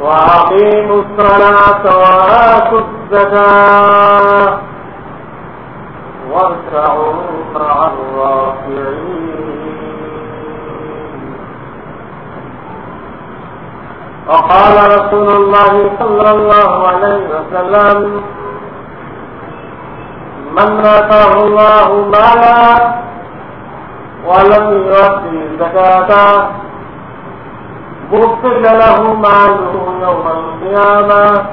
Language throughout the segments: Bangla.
وأقيموا الصلاة وآتوا الزكاة واركعوا مع الراكعين. وقال رسول الله صلى الله عليه وسلم من آتاه الله مالا ولم يؤتي زكاته بطل له ماله يوم القيامة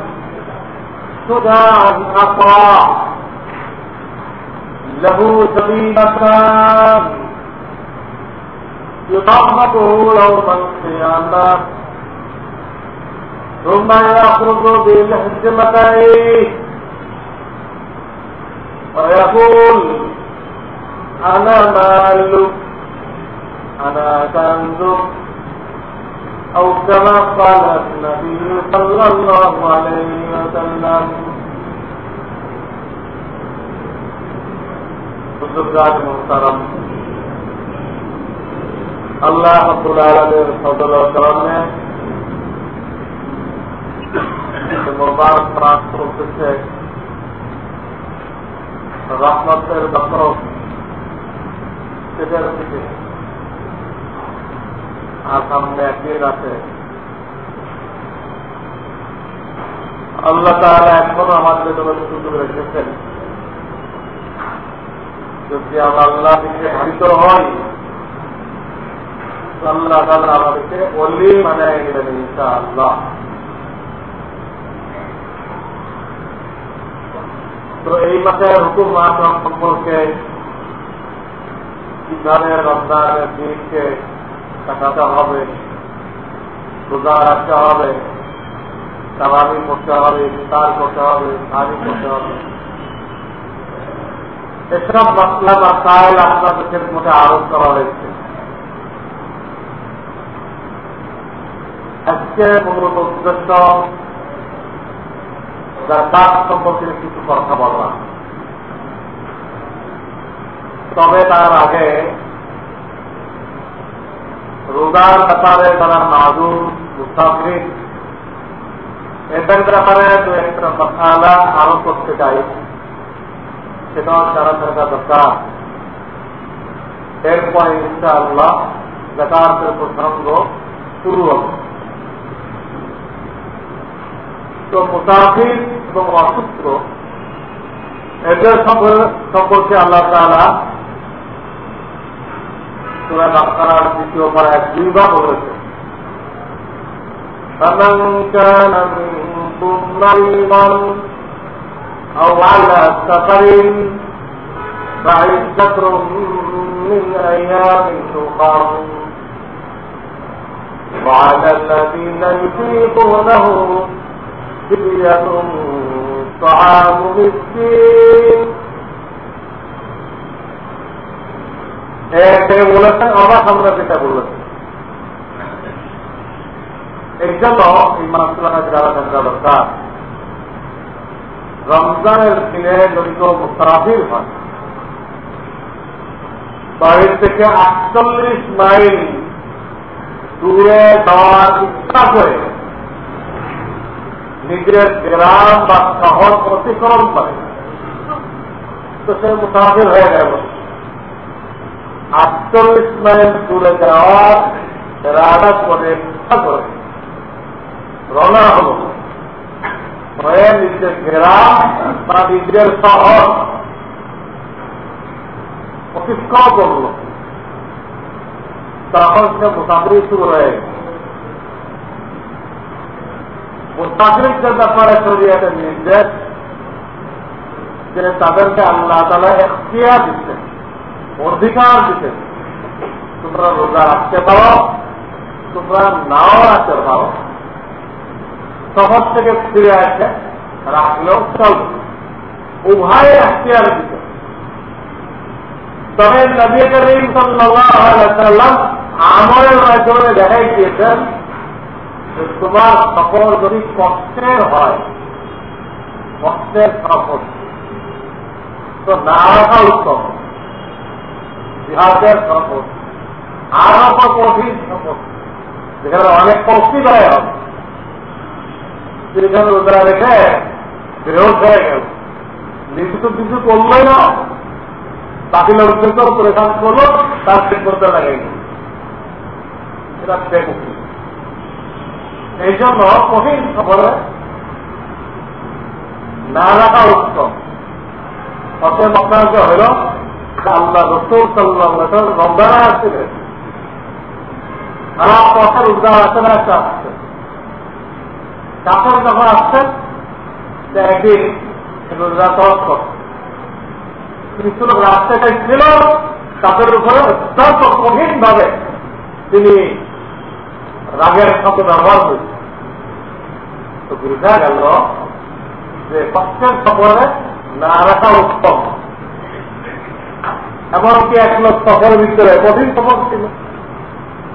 شجاعا أطاع له سبيلتان يطهره يوم القيامة ثم يخرج بالحكمتين ويقول أنا مالك أنا كنزك أو كما قال النبي صلى الله عليه وسلم. بزرگان محترم اللہ رب العالمین فضل و کرم نے مبارک پراپت روپ سے رحمت بکروں کے আর সামনে একদিন আছে। আল্লাহ এখনও আমাদের জন্য সুযোগ রেখেছেন। যদি আমরা আল্লাহ ভাবিত হই আল্লাহ আমাদেরকে অলি গেলেন ইনশা আল্লাহ তো এই মাসের হুকুম মাস সম্পর্কে কীভাবে রমজানের দিনকে কাটাতে হবে, রোজা রাখতে হবে তারাবি করতে হবে, ইফতার করতে হবে সারি করতে হবে। এসব মশলা বা সাইল আপনাদের মধ্যে আরোপ করা হয়েছে। আজকে মূলত উদ্দেশ্য, জাকাত সম্পর্কে কিছু কথা বললাম তবে তার আগে রোজার ব্যাপারে তারা মাদুর মুসাফির। এদের ব্যাপারে দু একটা মশালা আরও করতে চাই। সেটাও তারা থাকা দরকার। এরপরে ইনশাআল্লাহ জাকাতের প্রসঙ্গ শুরু হবে। তো মুসাফির এবং অসুস্থ, এদের সম্পর্কে আল্লাহ তালা সুরা বাক্তার দ্বিতীয় পাড়ায় দুইবার বলেছে فمن كان منكم مريضا أو على سفر فعدة من أيام أخر وعلى الذين يطيقونه فدية طعام مسكين বলেছেন অবাক আমরা যেটা বলেছি। এই জন্য রমজানের দিনে যদি কেউ হয়, বাড়ির থেকে আটচল্লিশ মাইল দূরে ইচ্ছা করে নিজের গ্রাম বা শহর অতিক্রম করে, তো সে মুসাফির হয়ে গেল। আটচল্লিশ মাইল দূরে যাওয়ার রাডা করে করে। রওনা হল। নিজের গ্রাম বা নিজের শহর। অতিক্রম করল। তখন সে মুসাফির শুরু হয়ে গেল। মুসাফিরদের ব্যাপারে শরীয়তের নির্দেশ যে তাদেরকে আল্লাহ তালা এখতিয়ার দিচ্ছেন, অধিকার দিচ্ছেন। তোমরা রোজা রাখতে পারো, তোমরা নাও রাখতে পারো। শহর থেকে ফিরে আসে, রাখলেও চলবে। উভয় এখতিয়ার দিতে তবে নবী করিম সাল্লাম আমলের মাধ্যমে দেখাই দিয়েছেন তোমার সফর যদি কষ্টের হয়, কষ্টের সফর তো না রাখা উত্তম। জিহাদের সফর যেখানে অনেক কষ্টি দেয় সেখানে রোজা রেখে বেরোজ কিছু না। বাকি লোকজন তো করল, তার ঠিক করতে এই জন্য কঠিন না রাখা উত্তম। অতএব আপনাকে হইল আল্লাহ রসুল সাল্লাহ রমজানা আসছিলেন খারাপ পথের উদ্ধার আসে না একটা আসছে যখন একদিন রোজা তরফ করছে। কিছু রাস্তাটাই ছিল, তাদের উপরে অত্যন্ত কঠিন ভাবে তিনি রাগের শব্দ ব্যবহার করেছে তো বোঝা গেল যে কষ্টের সফরে না রাখা উত্তম। এমনকি এক লোক সফরের ভিতরে কঠিন সফর ছিল।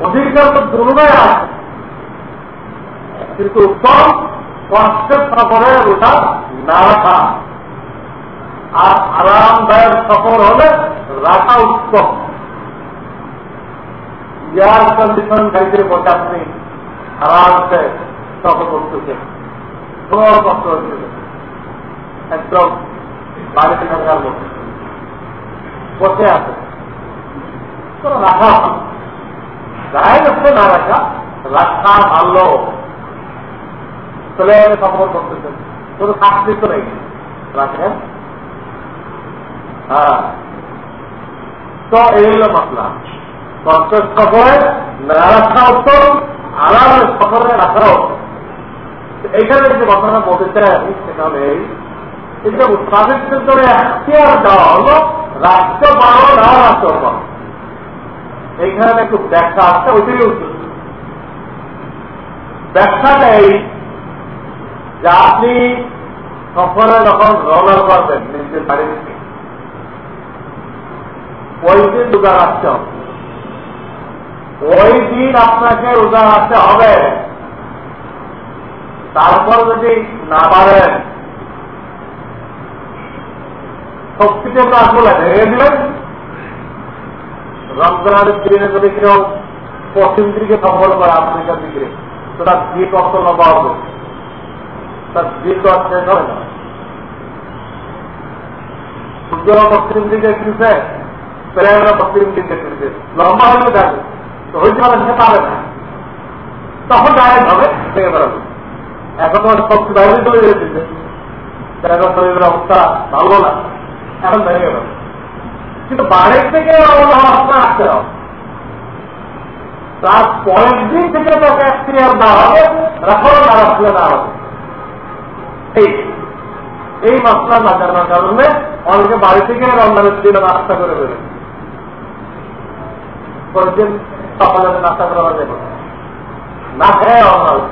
অধিকার তো দুর্নয় আছে। কিন্তু উত্তম কষ্টের সফরে ওটা না রাখা আর আরামদায়ক সফর হলে রাখা উত্তম। এয়ার কন্ডিশন গাড়িতে বসে আপনি আরামসে সফর করতেছে। কষ্ট হচ্ছে একদম বাড়িতে মতো। বসে আছে। রাখা গায়ে যাচ্ছে না রাখা রাখা ভালো। চলে করতেছেন কোনো শাস্তি তো নেই। রাখেন। হ্যাঁ। তো এই হলো কষ্টের সফরে আরামের সফরে রাখা এইখানে যে ঘটনা বলতে চাই সেটা হলে এটা ক্ষেত্রে এখতিয়ার দেওয়া হলো রাষ্ট্র পারো না রাষ্ট্র পারো এইখানে একটু ব্যাখ্যা আছে ওইটাই উত্তর ব্যাখ্যাটা এই যে আপনি সফরে যখন রওনা করবেন নিজের বাড়ি থেকে ওই দিন রোজা হবে। ওই দিন আপনাকে রোজা রাখতে হবে। তারপর যদি না পারেন শক্তিতে আসলে ভেঙে দিলেন। রমজানের দিনে যদি কেউ পশ্চিম দিকে সফর করে আফ্রিকার দিকে, তো তার দিক অর্থ লম্বা হবে তার দিক শেষ হবে না। সূর্য পশ্চিম দিকে ফিরছে প্লেয়াররা পশ্চিম দিকে ফিরছে। লম্বা হলে যাবে, তো হইতে পারে সে পাবে না। তখন ডাইরেক্ট হবে ভেঙে বেড়াবে এখন তোমার শক্তি বাইরে চলে যেতেছে এখন অবস্থা ভালো না। এখন ভেঙে গেল কিন্তু বাইরের থেকে অবস্থা আসতে হবে তার পরের দিন থেকে তাকে এক্সপিরিয়ার দেওয়া হবে, রাখো না রাখলে না হবে। এই মশলা না জানার কারণে অনেকে বাড়ি থেকে রমজানের দিনে নাস্তা করে দেবে পরের সকালে নাস্তা করা যাবে না খেয়ে অন্যায়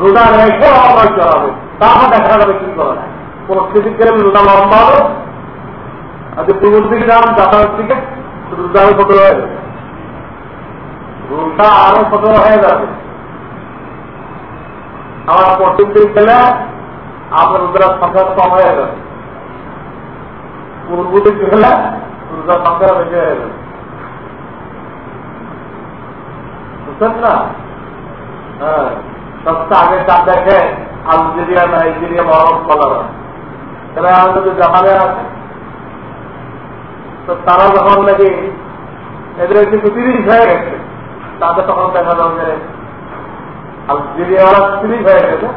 রোজা রেখে করা হবে। তারপর দেখা যাবে কি করা যায়। কোন স্থিতি করে লম্বা হবে। আজকে পূর্ব দিকে যান, যাতায়াত দিকে। আরও ছোট হয়ে যাবে রোজা আরও ছোট হয়ে যাবে। আমার পশ্চিম দিক গেলে আপনার রোজার সংখ্যা কম হয়ে যাবে। পূর্ব দিক গেলে রোজার সংখ্যা বেশি হয়ে যাবে। বুঝছেন না? হ্যাঁ সবচেয়ে আগে চাপ দেখে, আলজেরিয়া নাইজেরিয়া মরক কলার তাহলে আমাদের জাপানে আছে? তো তারা যখন নাকি এদের কিন্তু তিরিশ হয়ে গেছে, তাদের তখন দেখা যাবে যে আলজেরিয়া ওরা তিরিশ হয়ে গেছে,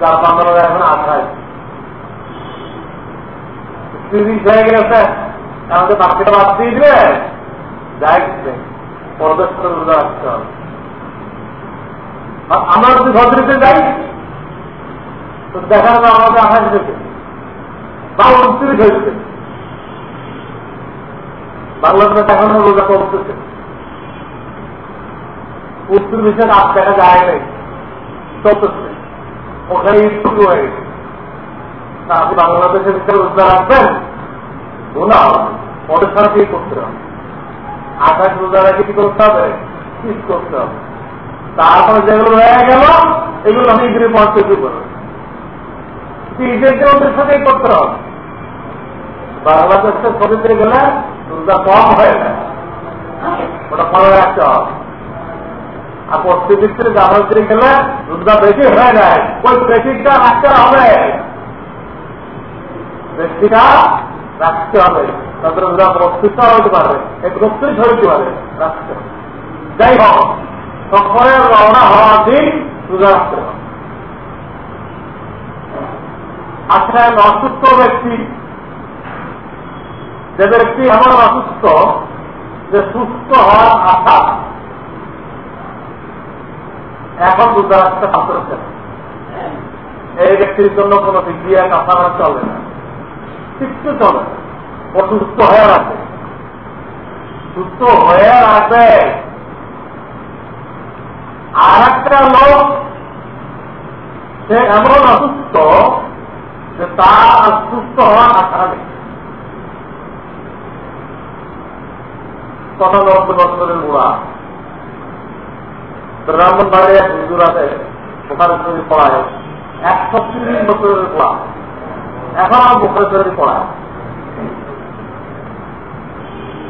যার বাংলা এখন আঠাশ। আমাদের হবে। আমরা যদি ভদ্রিতে যাই, তো দেখা যাবে আমাদের আঠাশ বা উনত্রিশ হয়েছে। বাংলাদেশে দেখানো রোজা করতেছে উত্তর বিষয়ে রাত দেখা যায় নাই। চলতেছে। ওখানে শুরু হয়ে গেছে। তা আপনি বাংলাদেশের ভিতরে রোজা রাখবেন? না ওদের সাথে কি করতে হবে? আঠাশ রোজা রাখি কি করতে হবে? ঠিক করতে হবে? তারপরে যেগুলো হয়ে গেল, এগুলো আমি ইন্দ্রি পৌঁছে দিব ঈদের ওদের সাথেই করতে হবে। বাংলাদেশের শরীরে গেলে রোজা কম হয়ে যায় ওটা ফলো রাখতে হবে। আর দিক থেকে দিকে রোজা বেশি হয়ে যায়, ওই বেশিটা রাখতে হবে। বেশিটা রাখতে হবে। তাদের রোজা বত্রিশটা হতে পারবে এই বত্রিশ হইতে পারে, রাখতে যাই হোক সফরের রওনা হওয়ার দিন রোজা রাখতে হবে। আচ্ছা অসুস্থ ব্যক্তি যে ব্যক্তি এমন অসুস্থ যে সুস্থ হওয়ার আশা, এখন রোজা রাখতে পারছে এই ব্যক্তির জন্য কোন বিক্রিয়া কাছাড়া চলে না। কিচ্ছু চলে ও সুস্থ হয়ে আছে। সুস্থ হয়ে রাখবে আর একটা লোক, সে এমন অসুস্থ যে তার সুস্থ হওয়ার আশা নেই। কথা নব্বই বছরের ব্রাহ্মণ বাড়ি এক হুজুর আছে ওখানে যদি পড়ায়। একশো তিরিশ বছরের বুড়া এখন আর মুখের যদি পড়ায়।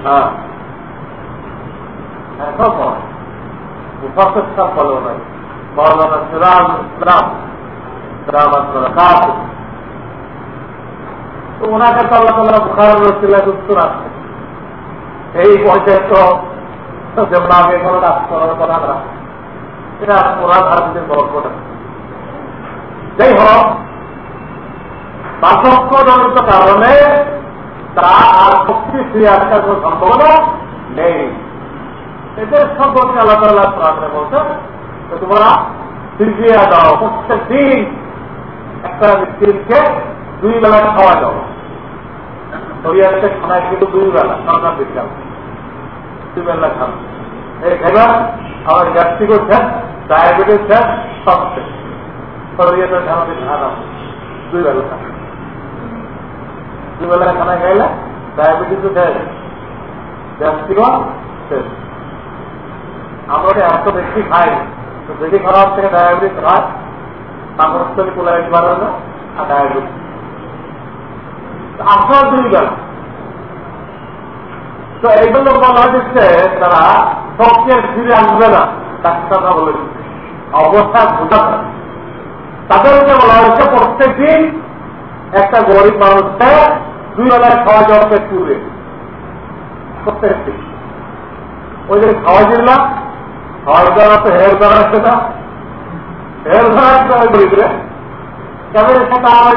হ্যাঁ। কাজ তো ওনাকে এই পর্যায়ে তো যেমন আগে কোনো না। এটা গল্পটা যাই হোক বার্ধক্যজনিত কারণে তা আর শক্তি ফিরে আসার কোন সম্ভাবনা নেই। এদের সম্পর্কে আল্লাহ তাল্লাহ প্রাণে বলছেন তো তোমরা ফিরিয়ে দাও, প্রত্যেক দিন একটা মিস্ত্রিকে দুই বেলা খাওয়া দাও। খানায় কিন্তু দুই বেলা সরকার বিজ্ঞান দুই বেলা খান এই খেলা আমার গ্যাস্ট্রিক হচ্ছে ডায়াবেটিস সব খানাতে খাওয়া দুই বেলা খান দুই বেলা খানা খাইলে ডায়াবেটিস শেষ, গ্যাস্ট্রিকও শেষ। আমরা এত বেশি খাই তো বেশি খারাপ থেকে ডায়াবেটিস হয়, তারপর কোলাইট বাড়াবে না আর ডায়াবেটিস। আপনার দুই বেলা তো এইগুলো বলা হচ্ছে তারা সবকে ফিরে আসবে না ডাক্তাররা বলে অবস্থা বোঝাতে তাদেরকে বলা হচ্ছে প্রত্যেক দিন একটা গরিব মানুষকে দুই বেলায় খাওয়া যাওয়াকে তুলে প্রত্যেক দিন। ওই যে খাওয়া দিলাম খাওয়ার দ্বারা তো হের দ্বারা না। হের দ্বারা কেমন এসে তার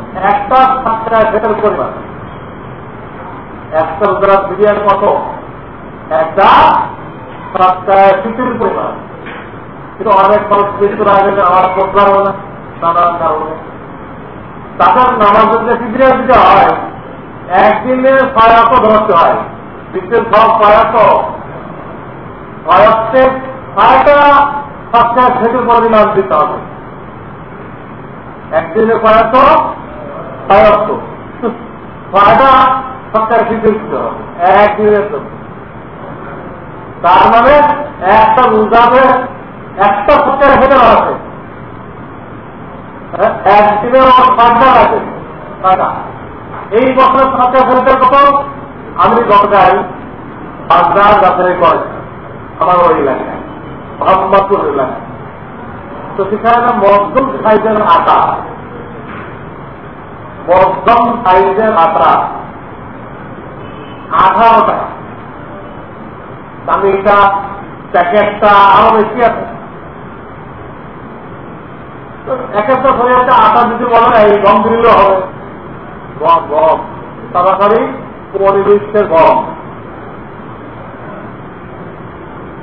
একটা সাতটা সেটার পরিমাণ। একটা উদারা বিরিয়ান কত? একটা সাতটা খিচুড়ির পরিমাণ। কিন্তু অনেক খরচ করা হবে আমার করতে পারব না, নানান কারণে। তাদের নামাজের যে ফিজিয়া দিতে হয়, একদিনে ছয়াত ধরতে হয়। দ্বিতীয় সব ছয়াত ছয়াতে ছয়টা, সাতটা থেকে পরিমাণ দিতে হবে। একদিনে ছয়াত একদিনের তার মানে একটা রোজাতে একটা আছে। একদিনের পাঁচটা আছে। এই বছরের সপ্তাহে ফেলতে কত? আমি গতকাল বাগদার গাছের করেছি আমার ওই এলাকায়, মোহাম্মদপুর এলাকায়। তো সেখানে মধ্যম সাইজের আটা। মধ্যম সাইজের আটা আঠারো টাকা দামিটা প্যাকেটটা আরও বেশি আছে। এক একটা একটা আটা যদি বলে এই গম দিলেও হবে। গম তাড়াতাড়ি পরিবেশের গম।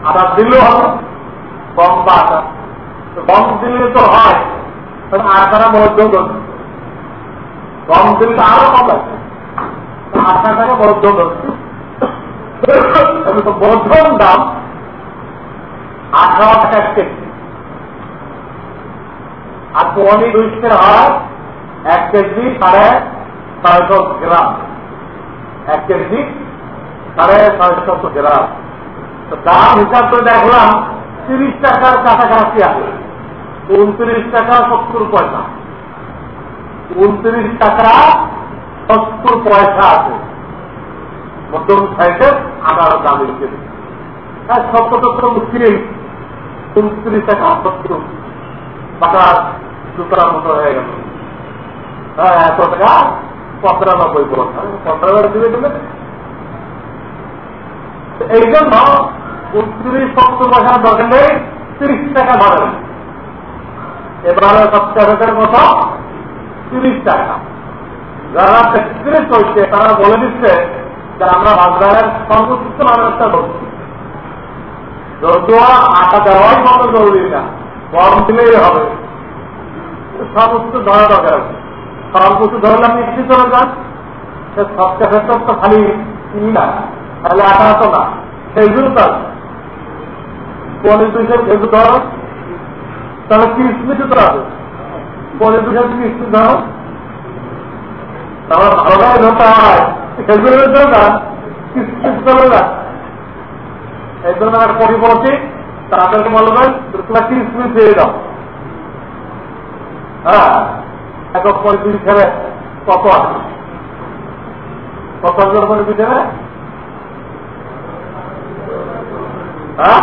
আটা দিলেও হবে, গম বা আটা গম দিলে তো হয় আটাটা মধ্যম দিলে আরও কম মধ্যম দাম। আঠারো টাকা আর হয় এক কেজি সাড়ে ছয়শো গ্রাম। এক কেজি সাড়ে ছয়শত গ্রাম। তো দাম হিসাব করে দেখলাম, তিরিশ টাকার কাছাকাছি আছে। উনত্রিশ টাকা সত্তর পয়সা। উনত্রিশ টাকা, সত্তর পয়সা আছে। মধ্যম সাইজের আঠারো দাম হিসেবে হ্যাঁ সত্তর মুশকিল উনত্রিশ টাকা, সত্তর। টাকা দুটার মতো হয়ে গেল। হ্যাঁ এত টাকা পঁচানব্বই পনেরো দিবে দেবে এই জন্য উনত্রিশ, সত্তর পয়সা দরকার নেই, তিরিশ টাকা ধরেন এবারে সপ্তাহের মতো তিরিশ টাকা। যারা ফ্যাক্টরি চলছে তারা বলে দিচ্ছে যে আমরা বাজারের সর্বোচ্চ মানুষটা ধরছি। যদিও আটা দেওয়াই কত জরুরি না কম দিলেই হবে। সর্বোচ্চ ধরা দরকার আছে। সর্বোচ্চ ধরলে আপনি একটু চলে যান? সে সবচেয়ে ক্ষেত্রে তো খালি চিনি না, তাহলে আটা হতো না সেইগুলো তো আছে। পনেরো দুইশো খেজুর ধরো তাহলে তিরিশ মিনিট তো আছে। পনেরো দুইশো তিরিশ মিনিট ধরো আমার ভালোভাবে ধরতে হয়। খেজুরের জন্য চলে না। এই তাদেরকে বলবেন তোমরা তিরিশ মিনিট দিয়ে দাও। হ্যাঁ পরে দুই ছেড়ে কত কত হাজার হ্যাঁ?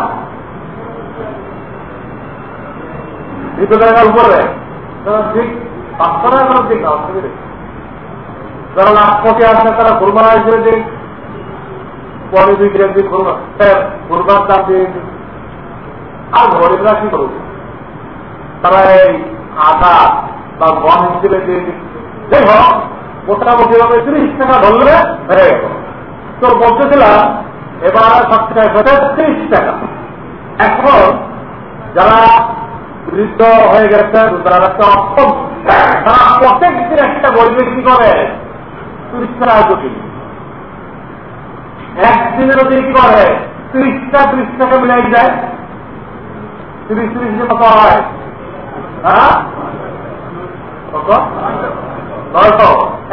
উপরে টাকা যারা তারা হিসেবে দিন পরে দুই দিয়ে আর কি করবে? তারা এই আটা বা গম হিসেবে হোক, মোটামুটি ভাবে ত্রিশ টাকা ধরলে হয়ে গেল। বলতেছিলাম, এবার সবচেয়ে হচ্ছে ত্রিশ টাকা। এখন যারা বৃদ্ধ হয়ে গেছে তারা প্রত্যেক একটা বই বিক্রি করে একদিনের যদি কি করে? ত্রিশটা ত্রিশ টাকা মিলাই যায় তিরিশ, ত্রিশ কত হয়? হ্যাঁ?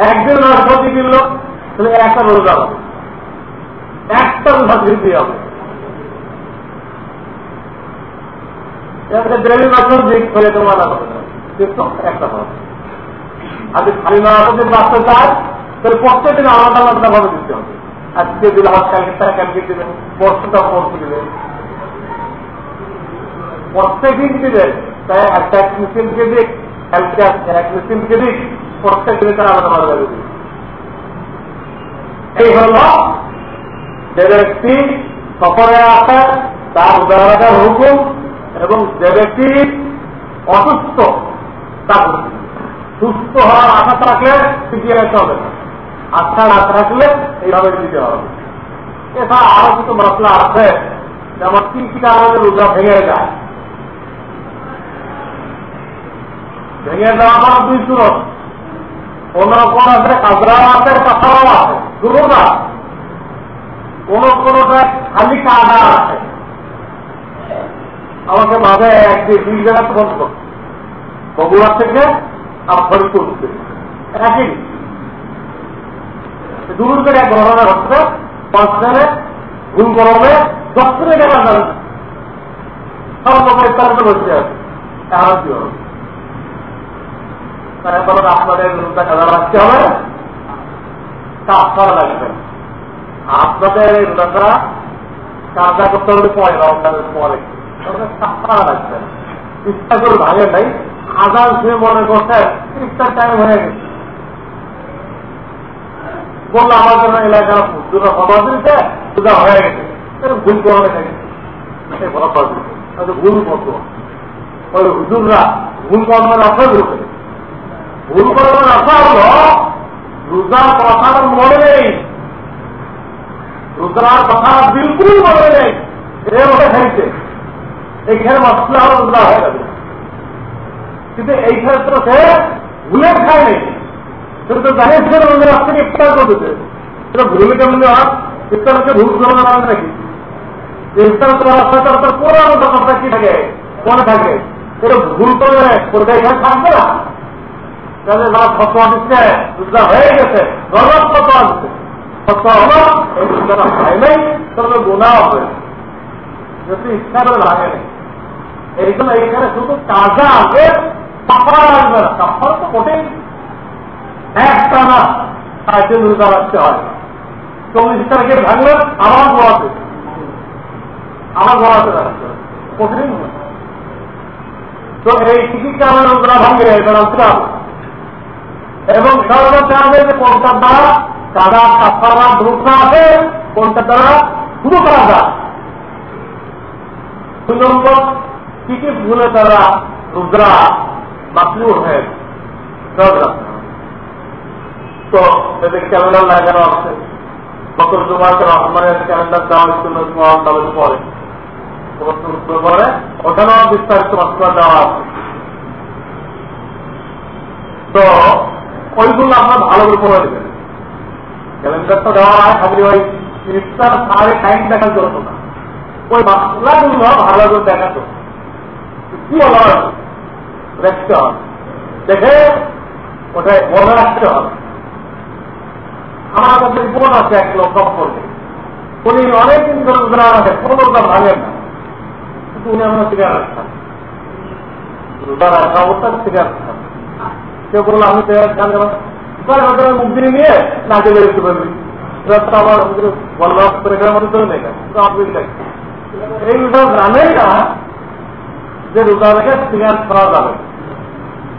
একদিন নয়শো দিয়ে কিনলো, তাহলে একটা রোজা হবে। একটা রোজা বৃদ্ধি হবে। প্রত্যেকদিন আলাদা আলাদা ভাবে দিতে হবে। আজকে প্রত্যেকদিন দিক প্রত্যেক আলাদা হল সফরে আসে, তার উদাহরণের হুকুম। এবং যে ব্যক্তি অসুস্থ তার সুস্থ হওয়ার আশা থাকলে শিখিয়ে রাখতে হবে আস্থা না থাকলে এইভাবে দিতে হবে। এছাড়া আরও কিছু মশলা আছে, যেমন তিন কিটা আমাদের রোজা ভেঙে যায়। ভেঙে দেওয়া পর দুই সুরত। কোন কোন আছে কাজরাও আছে কাঁচাও আছে, দুটা কোন কোনটা খালি কাদা আছে। আমাকে মাঝে এক দিয়ে দুই জায়গা বন্ধ। বগুড়া থেকে আর ফরিদপুর একই। দূর করে এক ঘটনা ঘটছে পাঁচ ভুল গরমে দশ টাকা যাবে সব লোক ইফতারিতে বসে আছে। এখন কি আপনাদের রাখতে হবে। আপনাদের রোজাটা কাজা করতে হবে পরে রমজানের পরে। করে ভাঙে নাই আজান শুয়ে মনে করছে, ইফতার টাইম হয়ে গেছে। বলল, আমার এলাকার দুটো খবর দিয়েছে পূজা হয়ে গেছে। ভুল করে গেছে। ভুল মতো। ওই হুজুররা ভুল কথা মনে নেই। রোজার কথা বিলকুল মনে নেই। এ ওটা খাইছে এইখানে মশলা রোজা হয়ে যাবে। কিন্তু এই ক্ষেত্রে সে ভুলে খায়নি সেটা তো জানিস রাস্তা থেকে ইফতার করতেছে সেটা ভুলে কেমন হয় ইফতারকে ভুল করে না নাকি? ইফতার করার রাস্তা তার পুরানো দোকানটা কি থাকে? মনে থাকে। এটা ভুল করে কোথায় এখানে থাকবে না। তাহলে যারা ফতোয়া দিচ্ছে, রোজা হয়ে গেছে গলত ফতোয়া যদি ইচ্ছা করে লাগে। এই এইখানে শুধু কাজা আছে কাপড় লাগবে না কাপড় তো কঠিন একটা না সাড়ে তিন রোজা রাখতে হয়। চল্লিশ তারিখে ভাঙলে আবার গোয়াতে আবার গোয়াতে রাখতে হয়। কঠিন তো এই চিকিৎসা আমার রোজা ভাঙবে এটা রাখতে হবে। এবং সর্বদা হবে যে কোনটার দ্বারা কাদা কাপড়া দ্রুত আছে কোনটার দ্বারা শুরু করা যায়। দুই নম্বর কি কি ভুলে তারা রুদ্রা মাতৃ হয়ে তো এদের ক্যালেন্ডার লাগানো আছে গত জুমাতে রহমানের ক্যালেন্ডার দেওয়া হয়েছিল মহান পরে পরে ওখানেও বিস্তারিত মাত্রা দেওয়া আছে তো ওইগুলো আপনার ভালো করে পড়ে দেবেন ক্যালেন্ডারটা দেওয়া হয় খালি ওই ইফতার সারে টাইম দেখার জন্য না ওই মাসলাগুলো ভালো করে দেখাতো কি বলা হয় হবে দেখে ওটা মনে রাখতে হবে আমার কাছে বোন আছে এক লোক সম্পর্কে উনি অনেকদিন ধরে রোজা আছে কোনো রোজা ভাঙেন না। কিন্তু উনি আমরা সিগারেট রাখতাম রোজা রাখা অবস্থা সিগারেট রাখতাম কেউ বলল, আমি সিগারেট খান কেন মুখ দিয়ে নিয়ে নাকে বেরোতে পারবি। রাস্তা আবার বল্লভ করে মধ্যে চলে নেই এই বিষয় জানেই না। যে রোজা রেখে সিগারেট খাওয়া যাবে।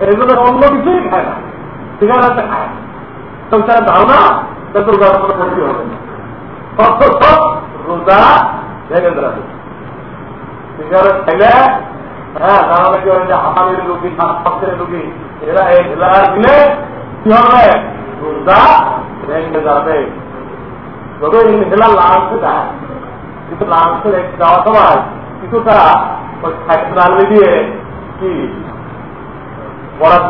এগুলো অন্য কিছুই খায় না। সিগারেট খায়। সংসার ধারণা তাতে রোজা করে ভর্তি হবে অথচ রোজা ভেঙে দেবে সিগারেট খাইলে হ্যাঁ তাহলে কি হয় যে হামালির রুগী রুগী, এরা এই ঢেলার দিলে কি হবে? রোজা ভেঙে যাবে। যত ইনহেলার লাগাতে দেয়। কিন্তু কিছুটা ওই খাদ্য দিয়ে কি বরাদ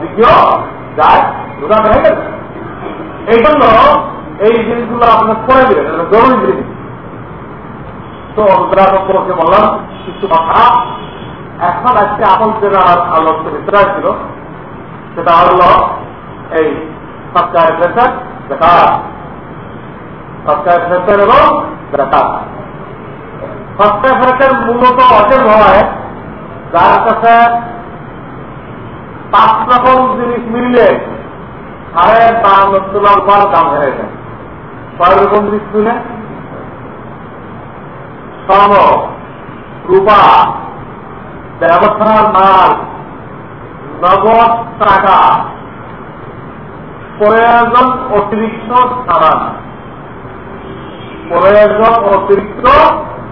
দিকেও যায় এই জন্য এই জিনিসগুলো আপনার করে দিলেন জরুরি জিনিস। তো রোজা বললাম, কিছু কথা। এখন আজকে আপন যেটা আলোচ্য ভিতরে ছিল, সেটা হল এই সরকার প্রেসার দেখা সরকার প্রেসার এবং দেখা সরকার প্রেসার মূলত অচেন হয়। যার কাছে পাঁচ রকম জিনিস মিললে সাড়ে দাম তোলার পর দাম হয়ে যায়। কয় রকম জিনিস মিলে। স্বর্ণ, রূপা ব্যবসার মাল, নগদ টাকা, প্রয়োজন অতিরিক্ত সামান প্রয়োজন অতিরিক্ত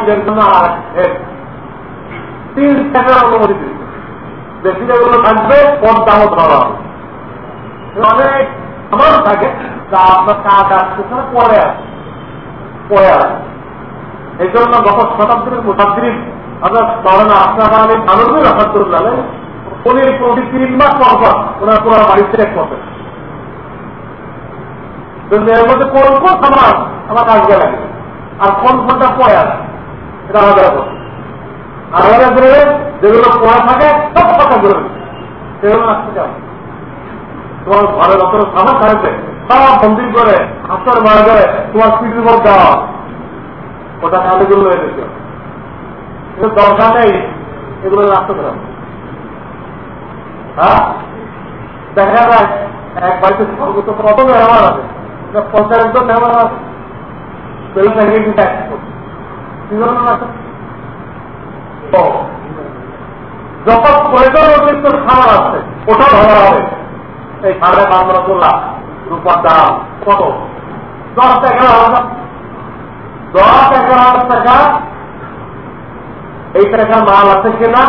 ঈদের জন্য আর এক তিন অনুমতি বেশি যেগুলো থাকবে, পদ্মাও ধরা হবে। অনেক থাকে আপনার কাজ আসছে পরে আসে পরে আসে এই জন্য গত শতাব্দীর মুসাদ্দিন আপনার ধরেন আপনার আলী আনন্দের রহমতুল্লাহ উনি প্রতি মাস পর ওনার পুরো বাড়ি চেক করবেন এর মধ্যে কোন কোন সমাজ আমার কাজে লাগে আর কোন কোনটা পড়ে আছে? এটা আলাদা ব্যাপার। আলাদা করে যেগুলো পড়ে থাকে, সব কথা করে সেগুলো আসতে যাবে তোমার ঘরে যত সাহস থাকবে, সব বন্দি করে হাসর মারা যায় তোমার পিঠের উপর দেওয়া ওটা কালে গুলো হয়ে গেছে। দরকার নেই, এগুলো রাখতে পারবে হ্যাঁ? দেখা যায়, এক বাড়িতে সর্বোচ্চ কত মেহমান আছে? পঞ্চাশ প্রয়োজন অতিরিক্ত খাবার আছে ওটা ধরা হবে। এই সাড়ে পাঁচ করলাম রূপার দাম কত? দশ দশ এগারো টাকা। এই টাকা মাল আছে কিনা,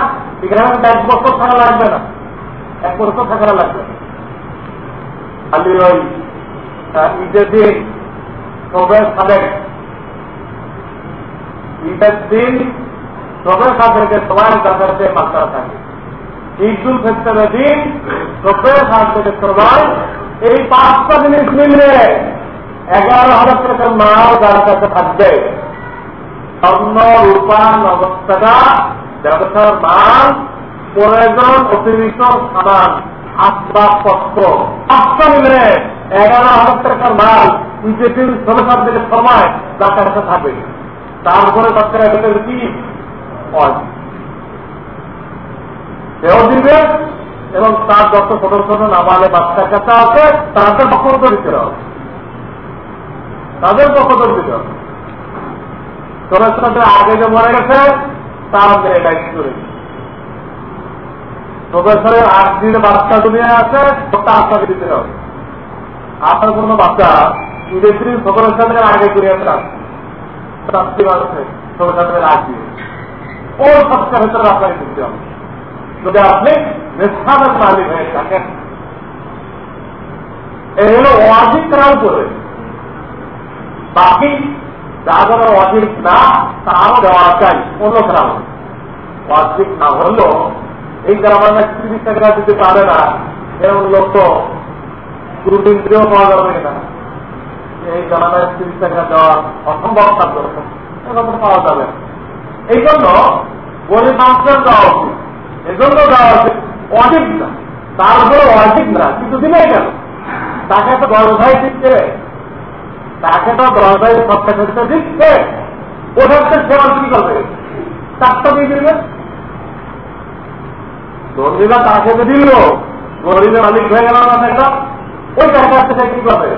এখানে এক বছর থাকা লাগবে না। এক বছর থাকা লাগবে খালি ওই ঈদের দিন ঈদের দিন সবের সবাই মাত্রা থাকে। ঈদুল দিন সবের সবাই এই পাঁচটা জিনিস এগারো হাজার টাকার মাল যার কাছে থাকবে। স্বর্ণ ব্যবসার মাল প্রয়োজন অতিরিক্ত সামান আসবাবপত্র পাঁচটা মিলে এগারো হাজার টাকার মাল বিজেপির সরকার থেকে সময় তার কাছে থাকবে তারপরে তার ভেতরে কি? সেও দিবে এবং তার যত ছোট ছোট নামালে বাচ্চার কাছে আছে, তাদের পক্ষ দিতে হবে। তাদের পক্ষ দিতে হবে। ছোট ছোট আগে যে মরে গেছে, তার এটা করে প্রফেসরের আট দিন বাচ্চা দুনিয়া আছে, ওটা আপনাকে দিতে হবে। আপনার কোন বাচ্চা ইলেকট্রিক সকলের সাথে আগে দুনিয়াতে আসছে ওর সবচেয়ে ভেতরে আপনাকে হবে। যদি আপনি মালিক হয়ে থাকেন এই হলো অধিক করার বাকি যা যারা অধিক না তারও দেওয়া চাই, অন্য খেলা অধিক না হলেও এই জামানা চিকিৎসকরা দিতে পারে না, এমন লোক তো গুরুকেন্দ্রীয় পাওয়া যাবে না এই জামানায় চিকিৎসকরা দেওয়া অসম্ভব কাজ পাওয়া যাবে। এই জন্য গরিব মানুষের দেওয়া উচিত। এজন্য দেওয়া উচিত অধিক না। তারপরে অধিক না, কিন্তু দিলে কেন? তাকে তো দরজায় দিচ্ছে। তাকে তো দরজায় সবটা ক্ষেত্রে দিচ্ছে। ওটাতে সেবা কি করবে। চারটা দিয়ে দিবে? ধর্মীরা তাকে তো দিল। গরিবের মালিক হয়ে গেল না একটা ওই টাকা থেকে কি করবে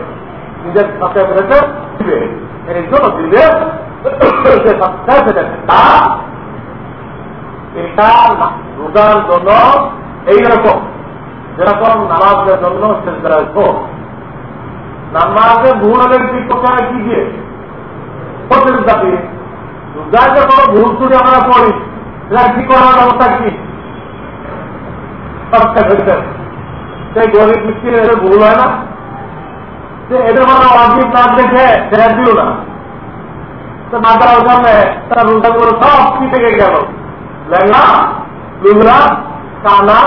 নিজের ফেলেছে দিবে। এই জন্য দিবে। এটা রোজার জন্য এইরকম। যেরকম নামাজের জন্য নামাজে ভুল হলে কি কি দিয়ে? রোজায় যে কোনো ভুল আমরা পড়ি সেটা করার অবস্থা কি? সেই গরিব মিষ্টির এদের ভুল হয় না। সে এদের মানে অজিব নাম দেখে সেটা দিল না। তো মাতার ওখানে তারা রোজাগুলো সব কি থেকে গেল? লেঙ্গা লুগরা কানা,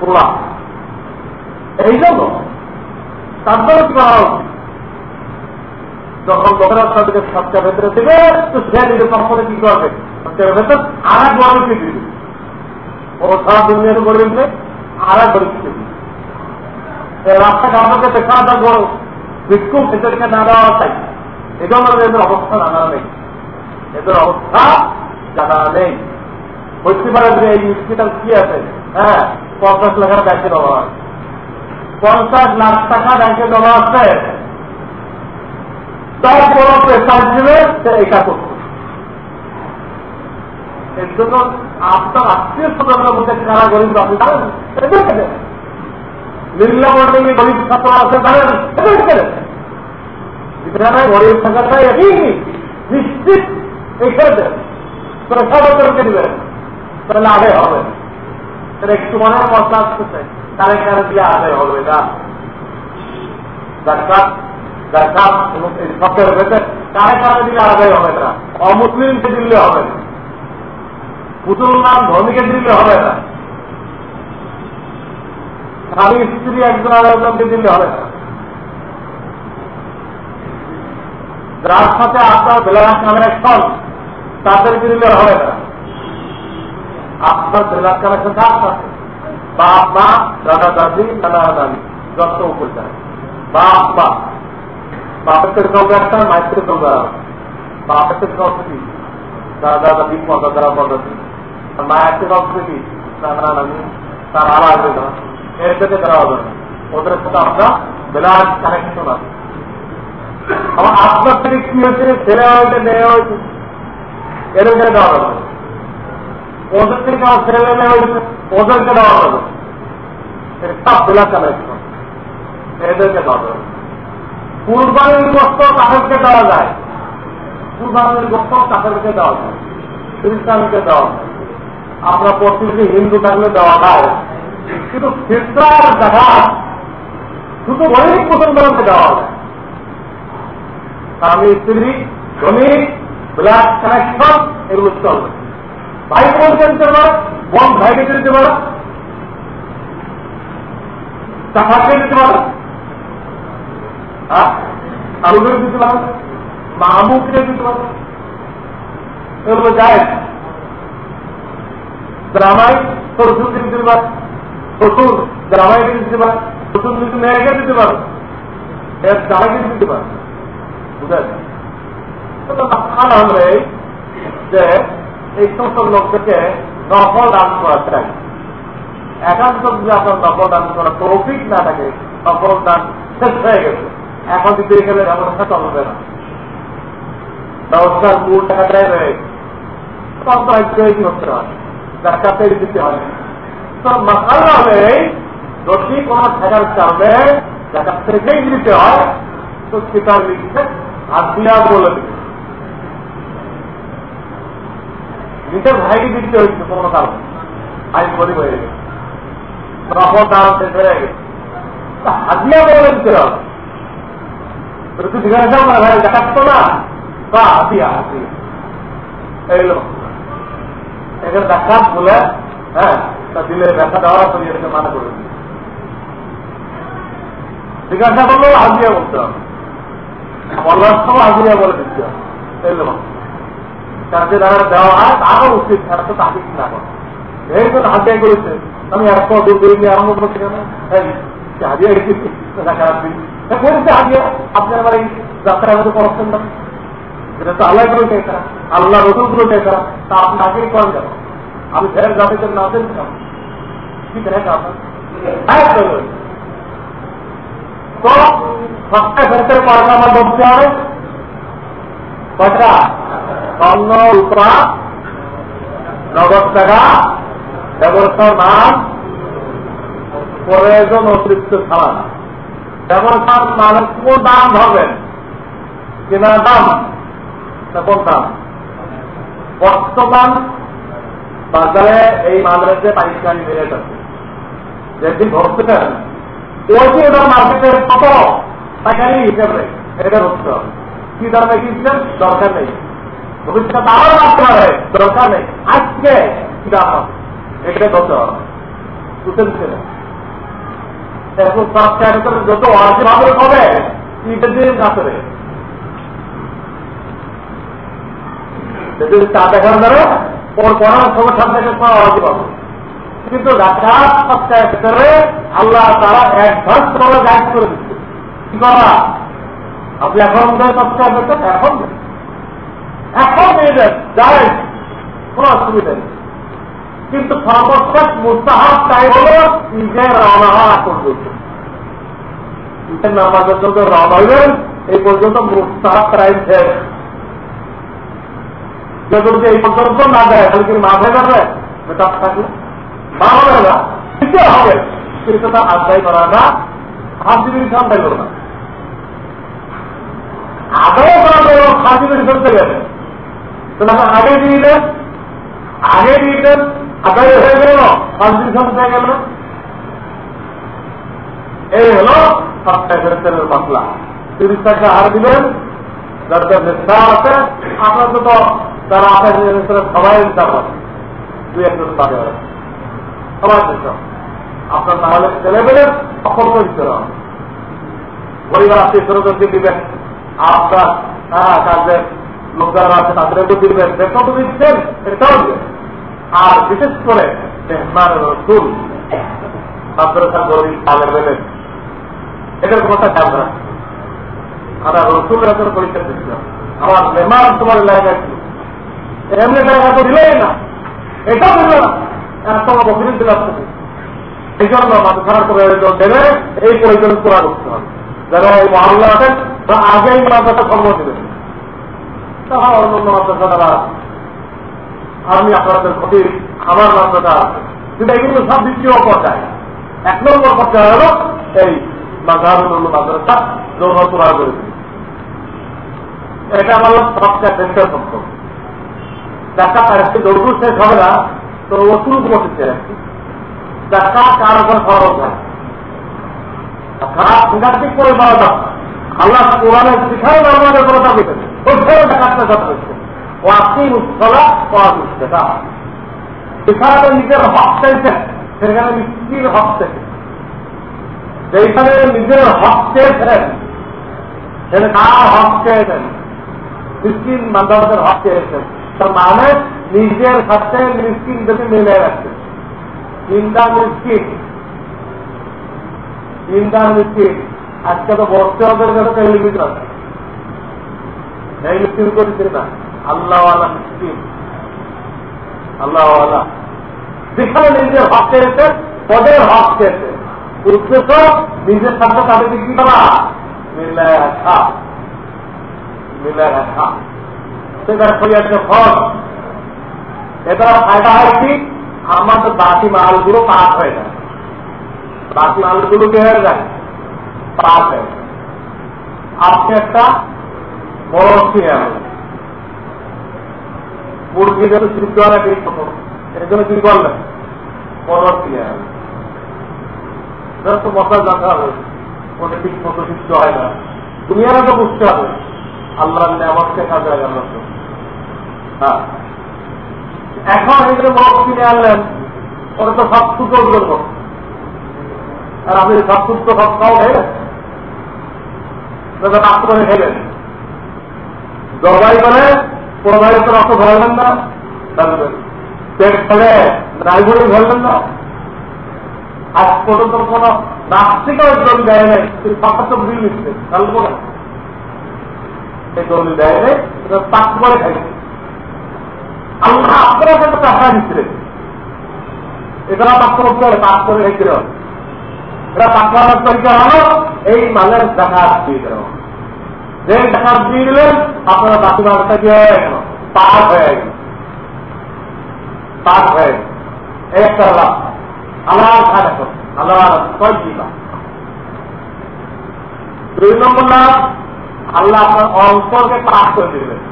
পোলা। এই জন্য তারপরে কি করা যখন লোকেরা তাদেরকে সবচেয়ে ভেতরে দেবে তো সে নিজের সম্পদে কি করবে? আর এক গরিবকে দিবি ও সারা দুনিয়ার গরিব আর এক গরিবকে দিবি রাস্তাঘাট আমাকে দেখা যা বড় বিক্ষোভ না দেওয়া চাই এদের অবস্থা জানা নেই। এদের অবস্থা জানা নেই। হইতে পারে যে এই হসপিটাল কি আছে? হ্যাঁ পঞ্চাশ ব্যাংকে দেওয়া হয় পঞ্চাশ লাখ টাকা ব্যাংকে দেওয়া আছে। তার কোনো প্রেসার দিলে সে এটা করত এর জন্য আপনার আত্মীয় স্বজনের মধ্যে কারা গরিব আপনি জানেন এদেরকে দেন লীলা মন্ডলী গরিব ছাত্র আছে এখানে গরিব থাকাটা একই। নিশ্চিত তোরা ওদেরকে দিবেন। তাহলে আদায় হবে। তাহলে একটু মশলা আসতেছে। তাহলে এখানে দিয়ে আদায় হবে না জাকাত কারে কারে দিলে আদায় হবে না অমুসলিমকে দিলে হবে। না মুসলমান ধর্মীকে দিলে হবে না স্বামী স্ত্রী একজন আরেকজনকে দিলে হবে। যার সাথে আপনার বেলাঘাট নামের একজন তাদেরকে দিলে হবে না। আপনার বেলাঘাট কানেকশন কার সাথে বাপ, মা, দাদা, দাদি দাদা দাদি যত উপর যায় বাপ, মা। বাপের চলবে একটা, মায়ের চলবে বাপের সংস্কৃতি দাদা, দাদি পদাদারা পদ্ধতি মায়ের সংস্কৃতি দাদা দাদি তার আলাদা এর থেকে হবে না ওদের সাথে আপনার বেলাঘাট কানেকশন আছে আমার আপনার থেকে কি হয়েছে ছেলে হয়েছে মেয়ে হয়েছে এদেরকে দেওয়া হবে ওদের থেকে আমার ছেলে মেয়ে হয়েছে ওদেরকে দেওয়া হবে সব বেলা কালেকশন এদেরকে দেওয়া হবে কুরবানির তাদেরকে দেওয়া যায় কুরবানির তাদেরকে দেওয়া যায় খ্রিস্টানকে দেওয়া যায় প্রতিটি হিন্দু থাকলে দেওয়া যায় কিন্তু খ্রিস্টান দেখা শুধু গরিব মুসলমানকে দেওয়া হয়। স্বামী, স্ত্রী ধনী ব্লাড কানেকশন, এগুলো চলবে ভাই বোনকে দিতে পারে বোন ভাইকে দিতে পারে। চাকাকে দিতে পারে। আলুকে দিতে পারে। মাহবুবকে দিতে পারে। এগুলো যায় গ্রামাই শ্বশুরকে দিতে পারে। শ্বশুর গ্রামাইকে দিতে পারে, শ্বশুর যদি মেয়েকে দিতে পারে এর জামাইকে দিতে পারে। যে এই সমস্ত নফল দান করা চাই একান্ত যদি আপনার নফল দান করা না থাকে, নফল দান শেষ হয়ে গেছে। এখন যদি এখানে ব্যবস্থা চলবে না। ব্যবস্থার মূল টাকা দেয় রয়ে হয় যার কাছে দিতে হয় তো মাসাল হবে যদি কোন যার কাছ থেকেই দিতে হয়, তো সেটা লিখছে হাতিয়া বলে দিবে। নিজের দিতে হয়েছে, কোনো কারণ আইন গরিব হয়ে গেছে। হাতিয়া বলে বলে হ্যাঁ তা দিলে দেখা দেওয়া শরীরকে মানা করে দিই জিজ্ঞাসা করলেও হাজিয়া বলতে হবে। বলার সময় হাজিরা বলে দিতে হবে। দ্বারা দেওয়া হয় তারও উচিত, তারা তো তাকে না করে। এই জন্য হাজিয়া করেছে। আমি এক দূর করে নিয়ে আরম্ভ করছি। কেন হাজিয়া করেছে হাজিয়া আপনি আমার এই যাত্রার মধ্যে না এটা তো আল্লাহ করে চাই আল্লাহ রসুল করে চাই তা আপনি আগেই করেন কেন? আমি ফের যাতে না দেন কেন? তো সবটা ফেরতের কয়টা আমার ঢুকতে হবে? কয়টা স্বর্ণ রূপা নগদ টাকা ব্যবস্থার নাম প্রয়োজন অতিরিক্ত ছাড়া ব্যবস্থার নামের কোন দাম ধরবেন? দাম? না কোন দাম? বর্তমান বাজারে এই যে পাইকারি বেড়ে যেদিন ধরতেছেন ওই যে ওটার মার্কেটের কত? পাইকারি হিসেবে এটা ধরতে হবে। কি দামে কিনছেন দরকার নেই। ভবিষ্যৎ আরও রাখতে পারে। দরকার নেই। আজকে কি দাম হবে? এটা ধরতে হবে। বুঝতে ছেলে এখন সরকার যত অর্থে ভাবে হবে, ঈদের দিন কাছে যদি চা দেখার ধরে ওর পড়ার সমস্যা থেকে কোনো অরাজি পাবো কিন্তু ডাক্তার সপ্তাহের ভেতরে আল্লাহ তারা অ্যাডভান্স করে গাইড করে দিচ্ছে কি করা আপনি এখন সপ্তাহের ভেতর, এখন এখন নিয়ে দেন যাই, কোন অসুবিধা নেই। কিন্তু সর্বশেষ মুস্তাহাব চাই হল ঈদের রওনা হওয়া পর্যন্ত নামাজের জন্য রওনা হইবেন এই পর্যন্ত মুস্তাহাব টাইম শেষ। যদি এই পর্যন্ত না দেয় তাহলে কি মা হয়ে যাবে বেটা থাকলে? মা হবে না। দিতে হবে। কিন্তু তা আদায় করা না। হাজির আদায় করো না। আদায় করা যাবে শুনতে গেলে তাহলে আগে দিয়ে আগে দিয়ে আদায় হয়ে গেল। গেল। এই তিরিশ টাকা হার দিবেন। যার যার নিষ্ঠা আছে আপনার তো তারা আপনার সবাই দুই একজন সবাই দিতে আপনার তাহলে ছেলে পেলে অকল্প দিতে হবে। পরিবার আত্মীয় স্বজনকে দিবেন। আপনার হ্যাঁ আছে তাদেরকে দিবেন। বেতন দিচ্ছেন এটাও আর বিশেষ করে রসুল এটার কথা খেয়াল আমরা রসুল রাতের পরীক্ষা দিচ্ছিলাম আমার মেহমান তোমার জায়গা ছিল এমনি জায়গা তো দিলেই না। এটাও দিল না। তোমার বকির দিল এই জন্য মাদ্রাসার প্রয়োজন দেবে, এই কিন্তু সব দ্বিতীয় পর্যায়ে। এক নম্বর এই মাঝারুল মাদ্রাসা এটা আমার সবচেয়ে বেশি সম্ভব দেখা পাচ্ছে দৌড় শেষ হবে না তো ও শুরু করতেছে কার উপর খরচ খারাপ সিদ্ধান্তিক করে দেওয়া যাক। আল্লাহ কোরআনের শিখাই আমাদের কোনো দাবি করে ওখানে দেখাতে যথেষ্ট ও আপনি উৎসলা যেখানে নিজের হক চেয়েছেন কার হক চেয়েছেন মিষ্টির মাধ্যমের হক চেয়েছেন তার মানে নিজের সাথে মিষ্টিন যদি মিলে রাখছেন চিন্তা মিষ্টিন চিন্তার মিষ্টিন আজকে তো বসতে ওদের কাছে লিমিট আছে। এই করেছে না আল্লাহওয়ালা মিষ্টিন আল্লাহওয়ালা। যেখানে নিজের হক চেয়েছে পদের হক চেয়েছে উদ্দেশ্য, নিজের সাথে তাদেরকে কি করা। মিলায় রাখা। মিলায় রাখা। সেটা শরীয়তের ফল এটা ফায়দা হয় কি? আমাদের বাকি মালগুলো পাস হয়ে যায়। বাকি মালগুলো কি হয়ে যায়? পাস হয়ে যায়। আপনি একটা বড় আনলেন মুরগি যেন এর জন্য কি করলেন? বড় আনলেন তো হবে ঠিক মতো হয় না। তো বুঝতে হবে। আল্লাহ কাজে লাগানোর জন্য। হ্যাঁ। এখন যে মগ কিনে আনলেন ওটা তো সব সুতো করব আর আপনি সব সুতো সব খাও খেয়ে রাত করে খেলেন জবাই করে কোরবানি তো রক্ত ধরলেন না পেট ফেলে রায়গুড়ি ধরলেন না। আজ পর্যন্ত কোন নাস্তিকও জমি দেয় নাই তো বিল নিচ্ছে, কাল এই জমি দেয় নাই পাক করে খাইছে। আল্লাহ আপনারা কিন্তু টাকা দিচ্ছিলেন এটা করতে হবে পাক করে খাইতে হবে এটা পাক করার তরিকা হলো? এই মালের দেখা দিয়ে দেওয়া যে টাকা দিয়ে দিলেন, আপনারা বাকি মালটা পাক হয়ে হয়ে গেল একটা লাভ। আল্লাহ আল্লাহ দুই নম্বর লাভ, আল্লাহ আপনার অন্তরকে পাক করে দিলেন।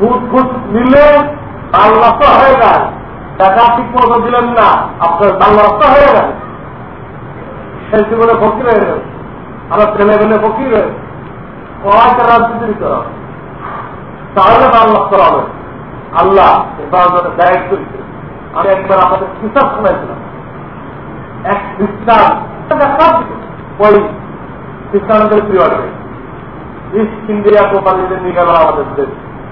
ঘুষ ঘুষ নিলে মাল নষ্ট হয়ে যায়। টাকা ঠিক মতো দিলেন না, আপনার মাল নষ্ট হয়ে গেল। সেই জীবনে ফকির হয়ে গেল। আমার ছেলে মেলে ফকির হয়ে কয়টা রাজনীতি করা তাহলে মাল নষ্ট হবে। আল্লাহ হেফাজতে দিচ্ছে আমি একবার আপনাদের কিতাব শোনাইছিলাম। এক খ্রিস্টান খ্রিস্টানদের প্রিয় ইস্ট ইন্ডিয়া কোম্পানিতে নিয়ে গেল আমাদের দেশ।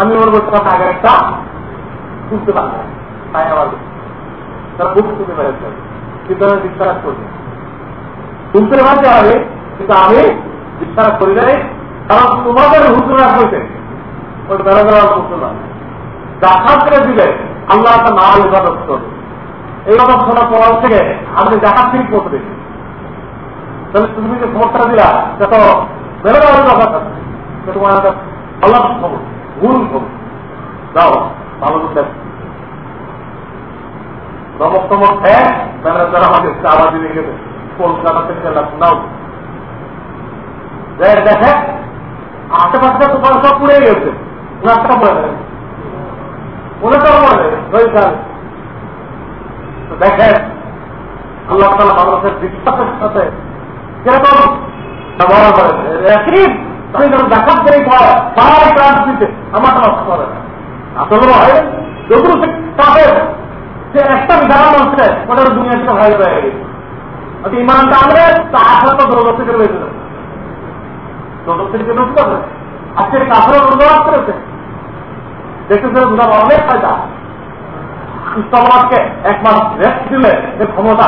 আমি ওর বলতে আগে একটা বুঝতে পারি তাই আমার তারা বুঝ শুনতে পেরেছে কিন্তু আমি বিশ্বাস পারতে হবে, কিন্তু আমি বিশ্বাস করি নাই। কারণ তোমাদের হুজুরা হয়েছে। ওই বেড়া বেড়া করতে না করে দিলে আল্লাহ একটা নাম ইবাদত করবে। এই কথা শোনার পর থেকে আমি জাকাত ঠিক করতে দেখি তাহলে তুমি যে খবরটা দিলা সে তো বেড়ে যাওয়ার কথা তোমার আশেপাশে সব পুড়ে গেছে দেখেন আল্লাহ তালা মানুষের বিশ্বাসের সাথে কীরকম ব্যবহার করেছে তুমি যখন দেখার করে তারাই কাজ দিতে আমার নষ্ট করে আসলে হয়, যতটুকু পাবে যে একটা বিধান হচ্ছে ওটা দুনিয়া থেকে ভাই হয়ে গেছে ইমানটা আনবে তা আসলে তো দৌড় থেকে রয়েছে দৌড় থেকে করবে আজকে কাপড়ের অনুবাদ করেছে। দেখতেছে বুঝার অনেক ফায়দা। ইসলামাবাদকে এক মাস রেস্ট দিলে ক্ষমতা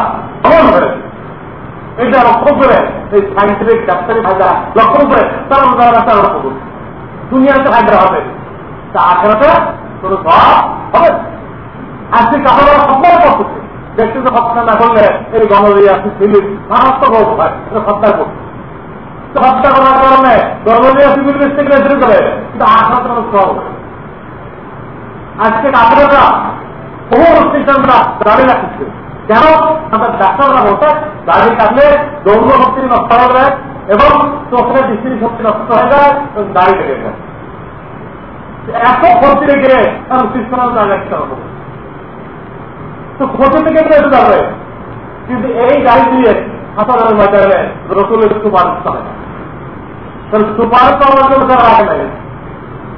এটা লক্ষ্য করে এই সাইন্টিফিক ডাক্তারি ফায়দা লক্ষ্য করে তারা তারা রাস্তা লক্ষ্য করবে দুনিয়াতে ফায়দা হবে। তা আখেরাতে কোনো হবে আজকে কাপড় সম্পর্ক করতেছে দেখতে তো হত্যা না করলে এই গণরিয়া সিভিল মারাত্মক হয়, এটা হত্যা করছে। হত্যা করার কারণে গণরিয়া সিভিল থেকে শুরু করে, কিন্তু আখেরাতে কোনো সব আজকে আপনারা বহু স্টেশনরা দাঁড়িয়ে রাখছে। কেন আমাদের ডাক্তাররা বলতে দাঁড়িয়ে কাটলে দৌড় শক্তি নষ্ট হয়ে যায় এবং চোখের দৃষ্টির শক্তি নষ্ট হয়ে যায়, এবং দাঁড়িয়ে কেটে যায়। এত ক্ষতি রেখে তার সিস্টেম দাঁড়িয়ে হবে তো ক্ষতি থেকে বেঁচে যাবে, কিন্তু এই গাড়ি দিয়ে হাসপাতালের ময়দানে রসুলের সুপারিশ করে না সুপারিশ সে রাখে